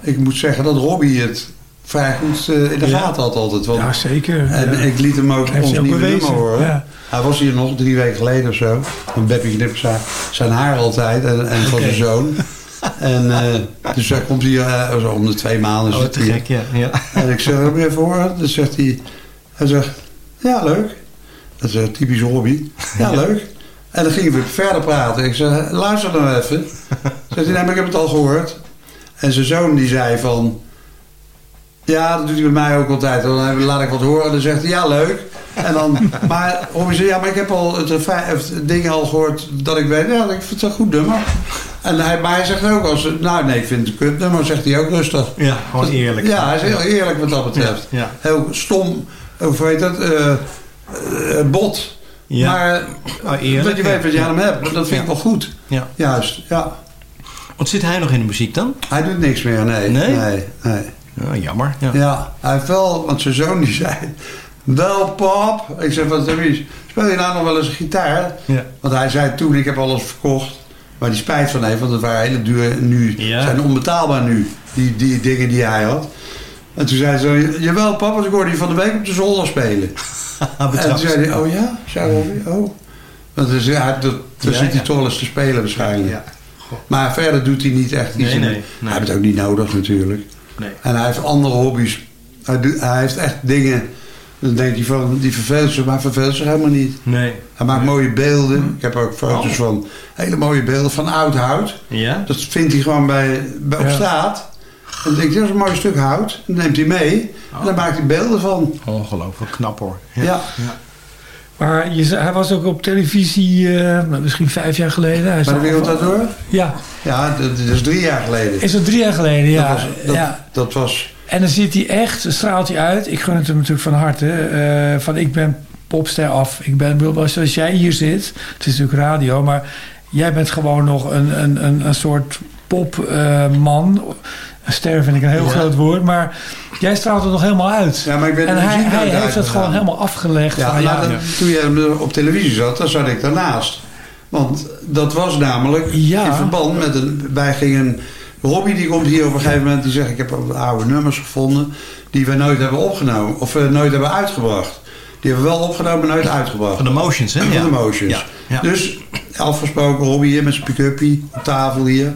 ik moet zeggen dat Robbie het vrij goed eh, in de gaten had altijd. Want, Ja, zeker. En Ja. ik liet hem ook Heeft ons hij nieuwe nummer horen. ja. Hij was hier nog drie weken geleden of zo. Van Beppie knipt zijn, haar altijd en, en van zijn zoon. En eh, dus hij komt hier eh, zo om de twee maanden. Oh, te hij. gek, ja. ja. En ik zeg, je even horen? Dan zegt hij, hij zegt, ja leuk. Dat is een typisch hobby. Ja, leuk. En dan gingen we verder praten. Ik zeg, luister nou even. Zegt hij, nee, maar ik heb het al gehoord. En zijn zoon die zei van, ja, dat doet hij bij mij ook altijd. Dan laat ik wat horen. Dan zegt hij, ja leuk. En dan, maar zei, ja, maar ik heb al het, ding al gehoord dat ik weet, ja, ik vind het een goed nummer. En hij, maar hij zegt ook als, nou nee, ik vind het een kut nummer, zegt hij ook rustig. Ja, gewoon eerlijk. Ja, hij is heel eerlijk wat dat betreft. Ja, ja. Heel stom, hoe heet dat, eh, eh, bot. Ja. Maar Oh, eerlijk, dat je weet wat je aan hem hebt, dat vind ik wel goed. Ja. Juist, ja. Wat zit hij nog in de muziek dan? Hij doet niks meer, nee. Nee? Nee, nee. Ja, jammer. Ja. Ja, hij heeft wel, want zijn zoon die zei, wel pap. Ik zeg, wat is Speel je nou nog wel eens een gitaar? Ja. Want hij zei toen, ik heb alles verkocht. Waar hij spijt van heeft, want het waren hele duur nu. Ja. zijn onbetaalbaar nu, die, die dingen die hij had. En toen zei ze, jawel pap, want ik hoorde je van de week op de zolder spelen. en toen zei hij, oh ja? Zei Robbie, oh. Want dus, ja, dat, dan Ja, zit hij toch wel eens te spelen waarschijnlijk. Ja. Maar verder doet hij niet echt iets. Nee, nee, nee. Hij heeft het ook niet nodig natuurlijk. Nee. En hij heeft andere hobby's. Hij, doet- hij heeft echt dingen. Dan denkt hij van, die verveelt zich, maar verveelt zich helemaal niet. Nee. Hij maakt mooie beelden. Ik heb ook foto's Oh. van hele mooie beelden van oud hout. Ja? Dat vindt hij gewoon bij, bij op Ja. straat. En dan denkt hij, dat is een mooi stuk hout. Dan neemt hij mee. En dan maakt hij beelden van. Ongelooflijk knap hoor. Ja. Maar je, hij was ook op televisie, eh, misschien vijf jaar geleden. Hij Bij de wereld daardoor? Ja. Ja, dat, dat is drie jaar geleden. Is dat drie jaar geleden? Ja. Dat was, dat, ja. dat was En dan zit hij echt, straalt hij uit. Ik gun het hem natuurlijk van harte. eh, van ik ben popster af. Ik ben, zoals jij hier zit. Het is natuurlijk radio, maar jij bent gewoon nog een, een, een, een soort popman. Ster vind ik een heel Ja. groot woord. Maar jij straalt het nog helemaal uit. Ja, maar ik ben en hij, hij heeft het gewoon helemaal afgelegd. Ja, van, dat- toen jij op televisie zat, dan zat ik daarnaast. Want dat was namelijk Ja. in verband met een... Wij gingen... Robbie die komt hier op een gegeven moment, die zegt... ik heb oude nummers gevonden die we nooit hebben opgenomen. Of we nooit hebben uitgebracht. Die hebben we wel opgenomen, maar nooit uitgebracht. Van de Motions, hè? Van Ja. de Motions. Ja, ja. Dus afgesproken, Robbie hier met zijn pick-uppie op tafel hier.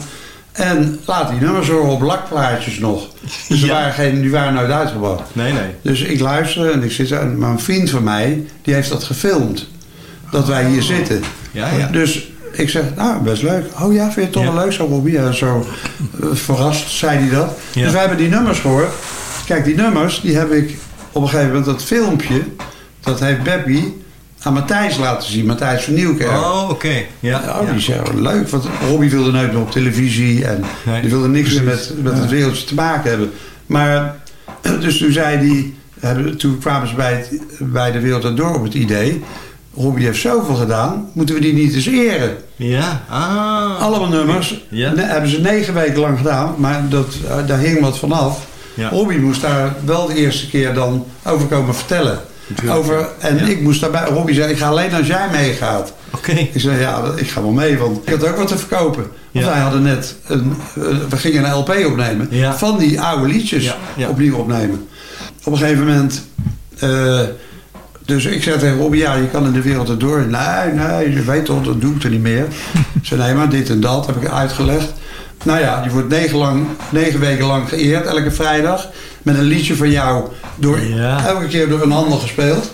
En laat die nummers horen op lakplaatjes nog. Dus Ja. waren geen, die waren nooit uitgebracht. Nee, nee. Dus ik luister en ik zit zo. Maar een vriend van mij, die heeft dat gefilmd. Dat wij hier zitten. Ja, ja. Dus ik zeg, nou, best leuk. Oh ja, vind je het toch Ja. wel leuk zo, Robbie? Ja, zo eh, verrast zei hij dat. Ja. Dus wij hebben die nummers gehoord. Kijk, die nummers, die heb ik op een gegeven moment, dat filmpje, dat heeft Beppie aan Matthijs laten zien. Matthijs van Nieuwkerk. Oh, oké. Ja. Ja, die zei, "Oh, leuk, want Robbie wilde nooit meer op televisie en Nee, die wilde niks meer met, met het wereldje te maken hebben. Maar, dus toen zei hebben- toen kwamen ze bij, het, bij de Wereld Door op het idee, Robbie heeft zoveel gedaan, moeten we die niet eens eren? Ja. Ah. Allemaal nummers, Ja. ne- hebben ze negen weken lang gedaan, maar dat, eh, daar hing wat vanaf. Ja. Robbie moest daar wel de eerste keer dan over komen vertellen. Over, en ja. ik moest daarbij, Robbie zei, ik ga alleen als jij meegaat. Oké. Ik zei, ja, ik ga wel mee, want ik had ook wat te verkopen. Want Ja. wij hadden net, een, we gingen een LP opnemen. Ja. Van die oude liedjes opnieuw opnemen. Op een gegeven moment, eh, dus ik zei tegen Robbie, ja, je kan in de wereld erdoor. Nee, nee, je weet toch, dat doe ik er niet meer. zei, nee, maar dit en dat heb ik uitgelegd. Nou ja, je wordt negen, lang, negen weken lang geëerd, elke vrijdag. Met een liedje van jou, door, Ja. elke keer door een ander gespeeld.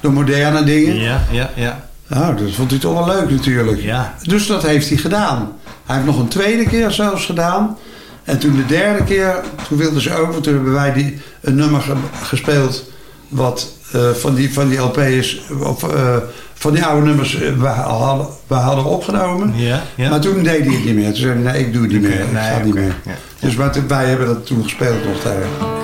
Door moderne dingen. Ja, ja, ja. Nou, dat vond hij toch wel leuk natuurlijk. Ja. Dus dat heeft hij gedaan. Hij heeft nog een tweede keer zelfs gedaan. En toen de derde keer, toen wilden ze over. Toen hebben wij die, een nummer ge- gespeeld wat eh, van, die, van die LP is, of eh, van die oude nummers eh, we hadden, we hadden opgenomen. Ja, ja. Maar toen deed hij het niet meer. Toen zei hij, nee, ik doe het niet meer. Ik nee, ga niet meer. ja. Dus maar wij hebben dat toen gespeeld nog daar.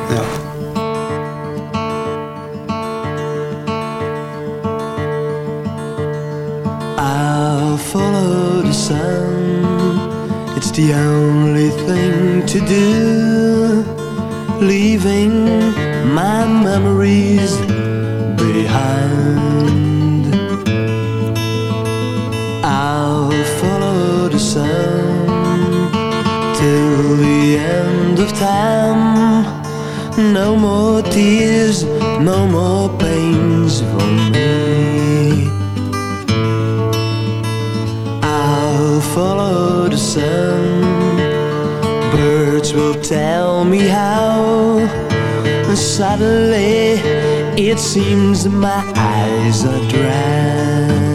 It's the only thing to do. Leaving my memories behind. I'll follow the sun till the end of time. No more tears, no more pains tell me how. Suddenly it seems my eyes are dry.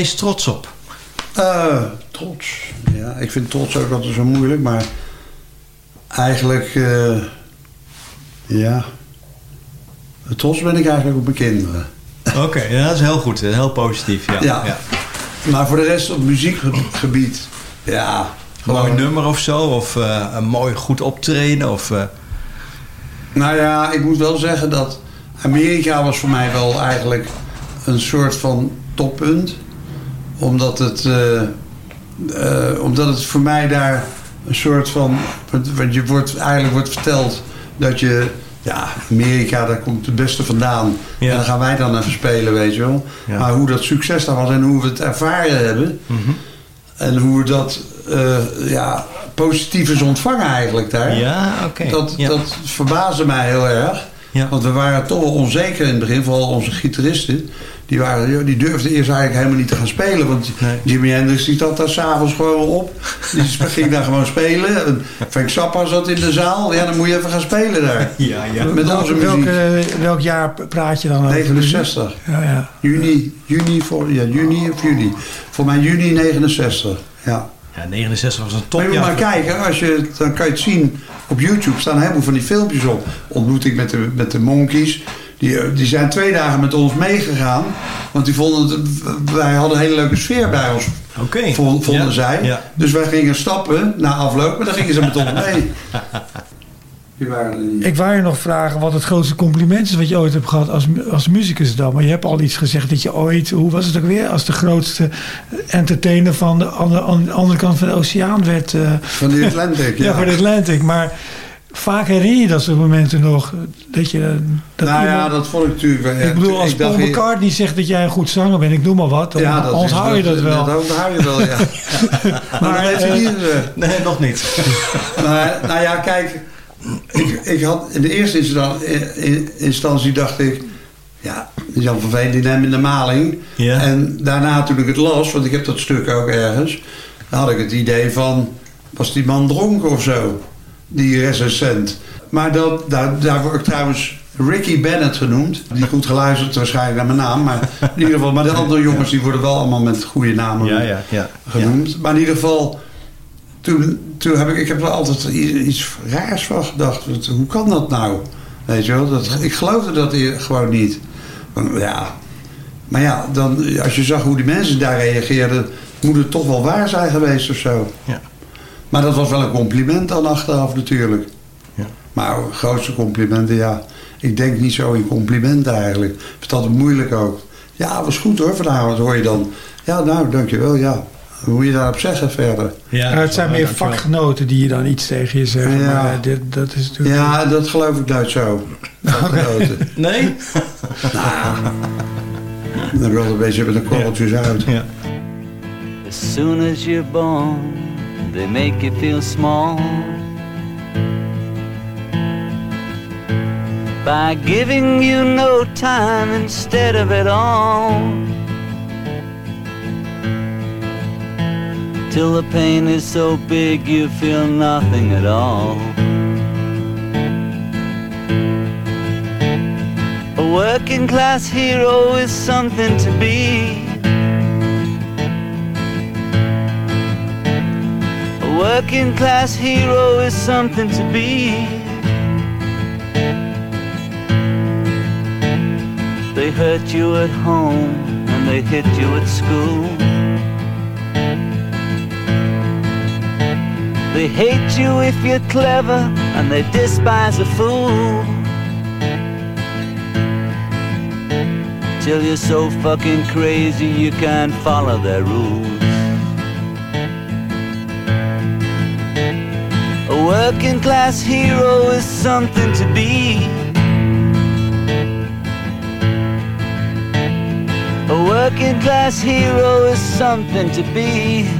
Meest trots op? Eh, trots. Ja, ik vind trots ook altijd zo moeilijk, maar eigenlijk, eh, ja. Trots ben ik eigenlijk op mijn kinderen. Oké, ja, dat is heel goed. Heel positief, ja. Ja. Maar voor de rest op muziekgebied, ja. Een mooi nummer of zo? Of eh, een mooi goed optreden? Of, Nou ja, ik moet wel zeggen dat Amerika was voor mij wel eigenlijk een soort van toppunt. Omdat het, eh, eh, omdat het voor mij daar een soort van... Want je wordt, eigenlijk wordt verteld dat je... Ja, Amerika, daar komt het beste vandaan. Ja. En dan gaan wij dan even spelen, weet je wel. Ja. Maar hoe dat succes daar was en hoe we het ervaren hebben... Mhm. En hoe we dat eh, ja, positief is ontvangen eigenlijk daar. Ja, oké. Dat, Ja. dat verbaasde mij heel erg. Ja. Want we waren toch wel onzeker in het begin. Vooral onze gitaristen. Die, waren, die durfden eerst eigenlijk helemaal niet te gaan spelen. Want Nee. Jimi Hendrix die zat daar s'avonds gewoon op. Die ging daar gewoon spelen. En Frank Zappa zat in de zaal. Ja, dan moet je even gaan spelen daar. Ja, ja. Met onze welk, muziek. eh, welk jaar praat je dan over? 69. Ja, ja. Juni, juni, voor, ja, juni of juni. Voor mij juni 69. Ja. Ja, 69 was een topjaar. maar kijken, als je, dan kan je het zien. Op YouTube staan een heleboel van die filmpjes op. Ontmoeting met de, met de Monkeys. Die, eh, die zijn twee dagen met ons meegegaan. Want die vonden het, wij hadden een hele leuke sfeer bij ons. Oké. Vonden, vonden Ja, zij. ja. Dus wij gingen stappen na afloop. Maar dan gingen ze met ons mee. Die waren er niet. Ik wou je nog vragen wat het grootste compliment is wat je ooit hebt gehad als, als muzikus dan. Maar je hebt al iets gezegd dat je ooit, hoe was het ook weer, als de grootste entertainer van de andere, aan de andere kant van de oceaan werd. eh, Van die Atlantic, ja. ja. voor de Atlantic. Maar vaak herinner je dat soort momenten nog. Dat je, dat nou ja, iemand- dat vond ik natuurlijk ik bedoel, als Paul dacht, McCartney zegt dat jij een goed zanger bent, ik noem maar wat, dan Ja, dat is, onthoud je dat wel. Dat onthoud je wel, ja. maar, Maar, dat heeft hij eh, niet gezegd. Nee, nog niet. Maar, nou ja, kijk. Ik, ik had in de eerste instantie, in- instantie dacht ik... Ja, Jan van Veen die neemt in de maling. Ja. En daarna toen ik het las, want ik heb dat stuk ook ergens... Dan had ik het idee van... Was die man dronken of zo? Die recensent. Maar dat, daar, daar word ik trouwens Ricky Bennett genoemd. Die goed geluisterd waarschijnlijk naar mijn naam. Maar in ieder geval, maar de andere jongens die worden wel allemaal met goede namen Ja, ja, ja. genoemd. Maar in ieder geval, toen, toen heb ik, ik heb er altijd iets raars van gedacht. Want Hoe kan dat nou? Weet je wel, dat, ik geloofde dat gewoon niet. Want, ja, Maar ja, dan, als je zag hoe die mensen daar reageerden... moet het toch wel waar zijn geweest of zo. Ja. Maar dat was wel een compliment dan achteraf natuurlijk. Ja. Maar grootste complimenten, ja. Ik denk niet zo in complimenten eigenlijk. Ik vind dat moeilijk ook. Ja, was goed hoor vanavond, hoor je dan. Ja, nou, dankjewel, ja. Hoe moet je daarop zeggen verder? Ja, het zijn meer vakgenoten die je dan iets tegen je zeggen. Ja. Maar eh, dit, dat is natuurlijk... Ja, dat geloof ik nooit zo. Vakgenoten. Nee? Dan wil een beetje met een korreltjes uit. Ja. As soon as you're born, they make you feel small. By giving you no time instead of it all. Till the pain is so big you feel nothing at all. A working class hero is something to be. A working class hero is something to be. They hurt you at home and they hit you at school. They hate you if you're clever and they despise a fool. Till you're so fucking crazy you can't follow their rules. A working class hero is something to be. A working class hero is something to be.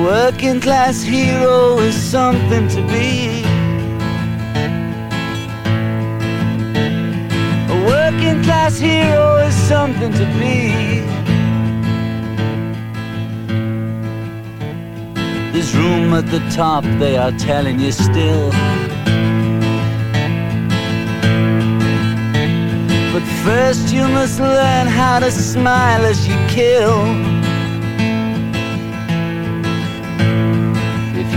A working class hero is something to be. A working class hero is something to be. There's room at the top, they are telling you still. But first you must learn how to smile as you kill.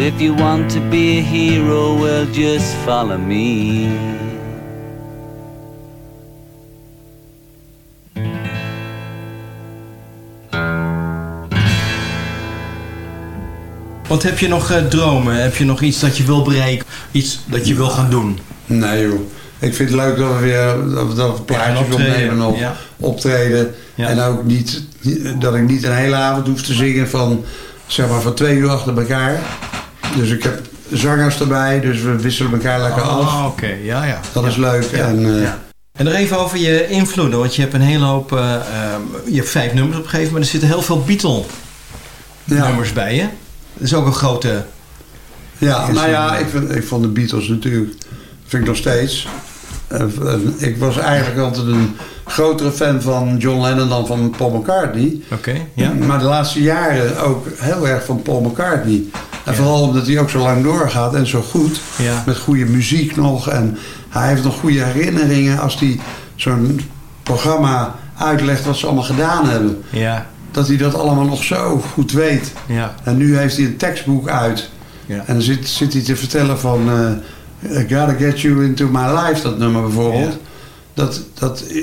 If you want to be a hero, well, just follow me. Want heb je nog eh, dromen? Heb je nog iets dat je wil bereiken? Iets dat je wil gaan doen? Nee joh. Ik vind het leuk dat we weer dat we, dat we plaatjes opnemen of ja. optreden. Ja. En ook niet, dat ik niet een hele avond hoef te zingen van, zeg maar, van twee uur achter elkaar. Dus ik heb zangers erbij, dus we wisselen elkaar lekker af. Oh, oké. Ja, ja. Dat is leuk. Ja, En, eh, ja. En nog even over je invloeden, want je hebt een hele hoop, eh, eh, je hebt vijf nummers opgegeven, maar er zitten heel veel Beatle nummers bij je. Dat is ook een grote... Ja, nou een- ja, ik, vind, ik vond de Beatles natuurlijk, vind ik nog steeds. Eh, eh, ik was eigenlijk altijd een grotere fan van John Lennon dan van Paul McCartney. Oké, ja. Maar de laatste jaren ook heel erg van Paul McCartney. En vooral omdat hij ook zo lang doorgaat en zo goed. Met goede muziek nog. En hij heeft nog goede herinneringen als hij zo'n programma uitlegt wat ze allemaal gedaan hebben. Ja, Dat hij dat allemaal nog zo goed weet. ja. En nu heeft hij een tekstboek uit. Ja. En dan zit, zit hij te vertellen van... eh I gotta get you into my life, dat nummer bijvoorbeeld. Dat, dat, eh,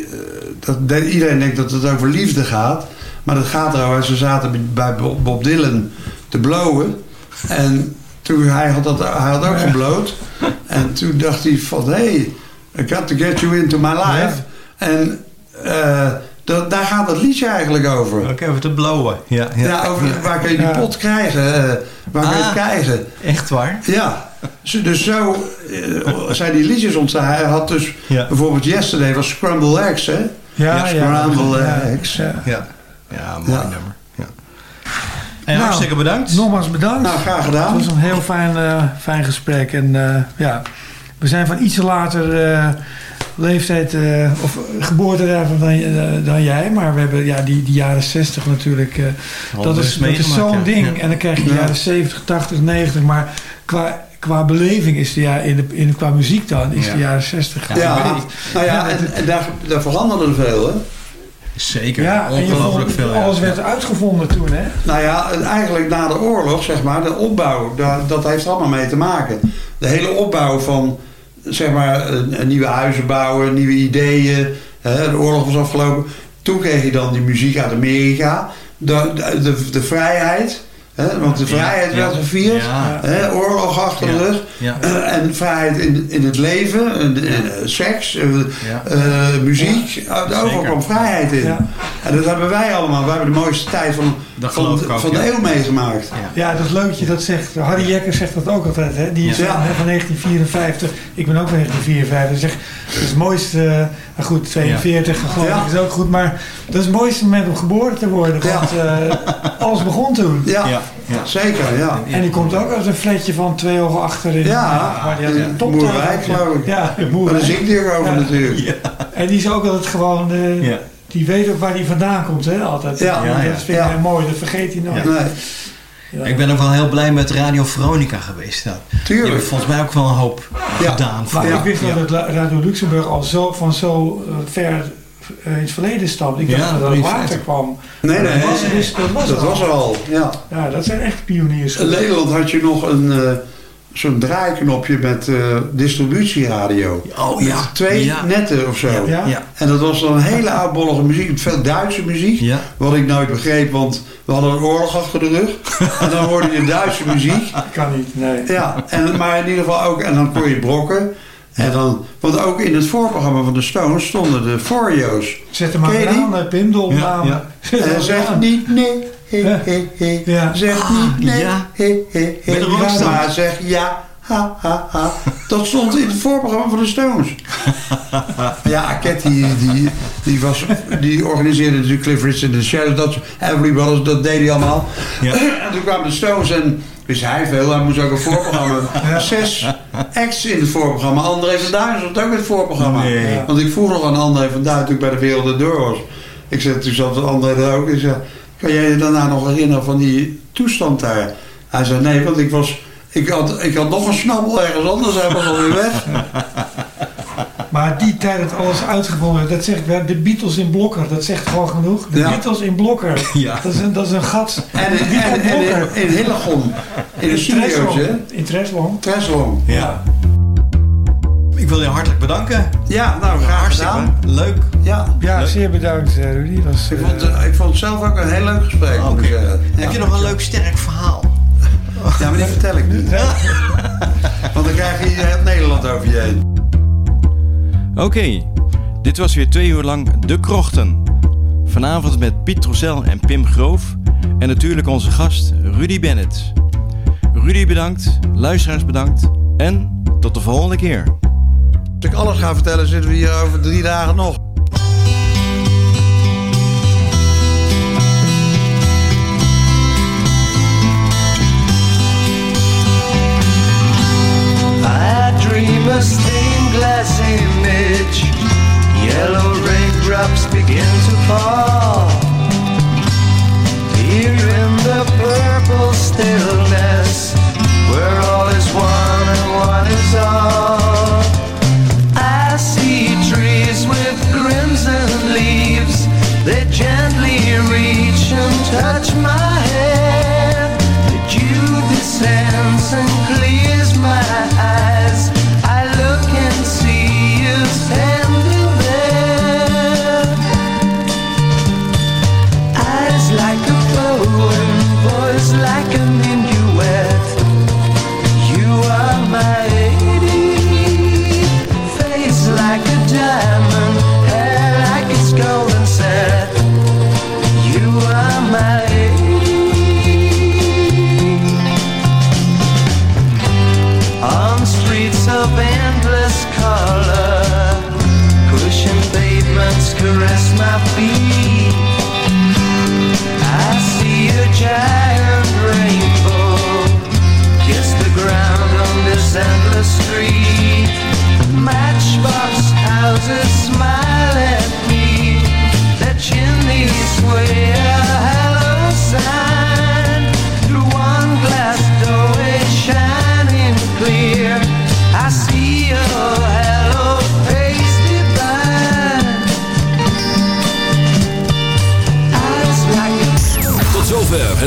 dat de- iedereen denkt dat het over liefde gaat. Maar dat gaat erover. Ze zaten bij Bob Bob Dylan te blowen. En toen hij had, dat, hij had ook gebloot. En toen dacht hij van... Hey, I got to get you into my life. En eh, dat, daar gaat het liedje eigenlijk over. Oké, even te blowen. Ja, ja. Ja, over waar kun je die pot krijgen? eh, waar kun je het Ah. krijgen? Echt waar? Ja. Dus zo eh, zijn die liedjes ontstaan. Hij had dus Ja. bijvoorbeeld Yesterday was Scramble Eggs, hè? Ja, ja. Scramble ja, Eggs. ja. Ja. Ja, mooi nummer. Ja. En Nou, hartstikke bedankt. Nogmaals bedankt. Nou, graag Het gedaan. was een heel fijn, eh, fijn gesprek. En eh, ja, we zijn van iets later eh, leeftijd eh, of geboortedatum dan, dan jij. Maar we hebben ja, die, die jaren 60 natuurlijk. eh, dat, is, dat is zo'n ja. ding. Ja. En dan krijg je de Ja. jaren 70, 80, 90. Maar qua, qua beleving is de ja, in de, in, qua muziek dan is Ja. de jaren 60. Ja, nou ja, en, en daar, daar veranderde veel, hè? Zeker. Ja, Ongelooflijk veel. ja. alles werd uitgevonden toen, hè? Nou ja, en eigenlijk na de oorlog, zeg maar, de opbouw, daar, dat heeft er allemaal mee te maken. De hele opbouw van, zeg maar, nieuwe huizen bouwen, nieuwe ideeën. Hè, de oorlog was afgelopen. Toen kreeg je dan die muziek uit Amerika. De, de, de, de vrijheid. Hè, want de vrijheid ja. werd gevierd. Hè, oorlog achter de rug. Ja. Eh, en vrijheid in, in het leven. En, en, eh, seks. eh, Ja. eh, muziek. Uh, overal kwam vrijheid in. Ja. En dat hebben wij allemaal. We hebben de mooiste tijd van, van, ook, de ja. eeuw meegemaakt. Ja, dat is leuk dat je dat zegt. Harry Jekker zegt dat ook altijd. Hè? Die is Ja. van, hè, van 1954. Ik ben ook van 1954. Hij zegt, dat is het mooiste... nou goed, 42 geloof Ja. ik is ook goed. Maar dat is het mooiste moment om geboren te worden. Ja. Want eh, alles begon toen. Ja, Ja. Ja. zeker. Ja. En die komt ook uit een flatje van twee ogen achterin. Ja, maar die had in een top Moerwijk, geloof ik. Ja, Maar Moerwijk. daar zingt hij over Ja. natuurlijk. En die is ook altijd gewoon... eh, Ja. Die weet ook waar hij vandaan komt, hè? Altijd. Ja. En Ja, ja. Dat vind ik mooi. Dat vergeet hij nooit. Nee, Ja. Ik ben ook wel heel blij met Radio Veronica geweest. Nou, tuurlijk. hebben volgens mij ook wel een hoop Ja. gedaan. Voor Maar Ja. ik wist wel dat Radio Luxemburg al zo, van zo eh, ver eh, in het verleden stamt. Ik dacht dat er in water kwam. Nee, nee. dat was, dus, dat was, Dat er was er al, ja. Ja, dat zijn echt pioniers. In Nederland had je nog een, eh, zo'n draaiknopje met eh, distributieradio. Oh Met ja. twee Ja. netten of zo. Ja. Ja. En dat was dan hele oudbollige muziek, veel Duitse muziek. Ja. Wat ik nooit begreep, want we hadden een oorlog achter de rug. en dan hoorde je Duitse muziek. Kan niet, nee. Ja, en, maar in ieder geval ook, en dan kon je brokken. En dan, want ook in het voorprogramma van de Stones stonden de Forio's. Zet hem maar aan, Pim, de opname. Ja, Zet maar zeg niet nee, he, he, he. Ja. Zeg Ah, niet nee, ja. he, he, he. Met een rookstand. Maar zeg ja, ha, ha, ha. Dat stond in het voorprogramma van de Stones. ja, Cat die, die, die, was, die organiseerde natuurlijk Cliff Richard in the Shadows. Dat, Everly Brothers, dat deed hij allemaal. Ja. en toen kwamen de Stones en wist hij veel. Hij moest ook een voorprogramma. Zes acts in het voorprogramma. André van Duin zat ook in het voorprogramma. Nee. Want ik vroeg nog aan André van Duin toen ik bij de Wereld erdoor was. Ik zei, toen zat André er ook. Ik zei, kan jij je daarna nog herinneren van die toestand daar? Hij zei, nee, want ik was... Ik had, ik had nog een snabbel ergens anders. Hij was alweer weg. Maar die tijd dat alles uitgevonden werd, dat zegt wel, de Beatles in Blokker, dat zegt gewoon genoeg. De Ja. Beatles in Blokker, Ja. dat, is een, dat is een gat. En, in- en, komt en, Blokker. in, in Hillegom. In de studio's, hè? In Treslong. Treslong. Ja. Ik wil je hartelijk bedanken. Ja, nou, graag Hartstikke gedaan. leuk. Ja. Ja, Leuk. zeer bedankt, eh, Rudy. Was, Ik eh, vond, het- ik vond het zelf ook een heel leuk gesprek. Ja. Heb je nog een leuk sterk verhaal? Ja, maar die vertel ik niet. Want dan krijg je heel Nederland over je heen. Oké, dit was weer twee uur lang De Krochten. Vanavond met Piet Troussel en Pim Groof. En natuurlijk onze gast Rudy Bennett. Rudy bedankt, luisteraars bedankt en tot de volgende keer. Als ik alles ga vertellen, zitten we hier over drie dagen nog. I dream a stained glass image. Yellow raindrops begin to fall. Here in the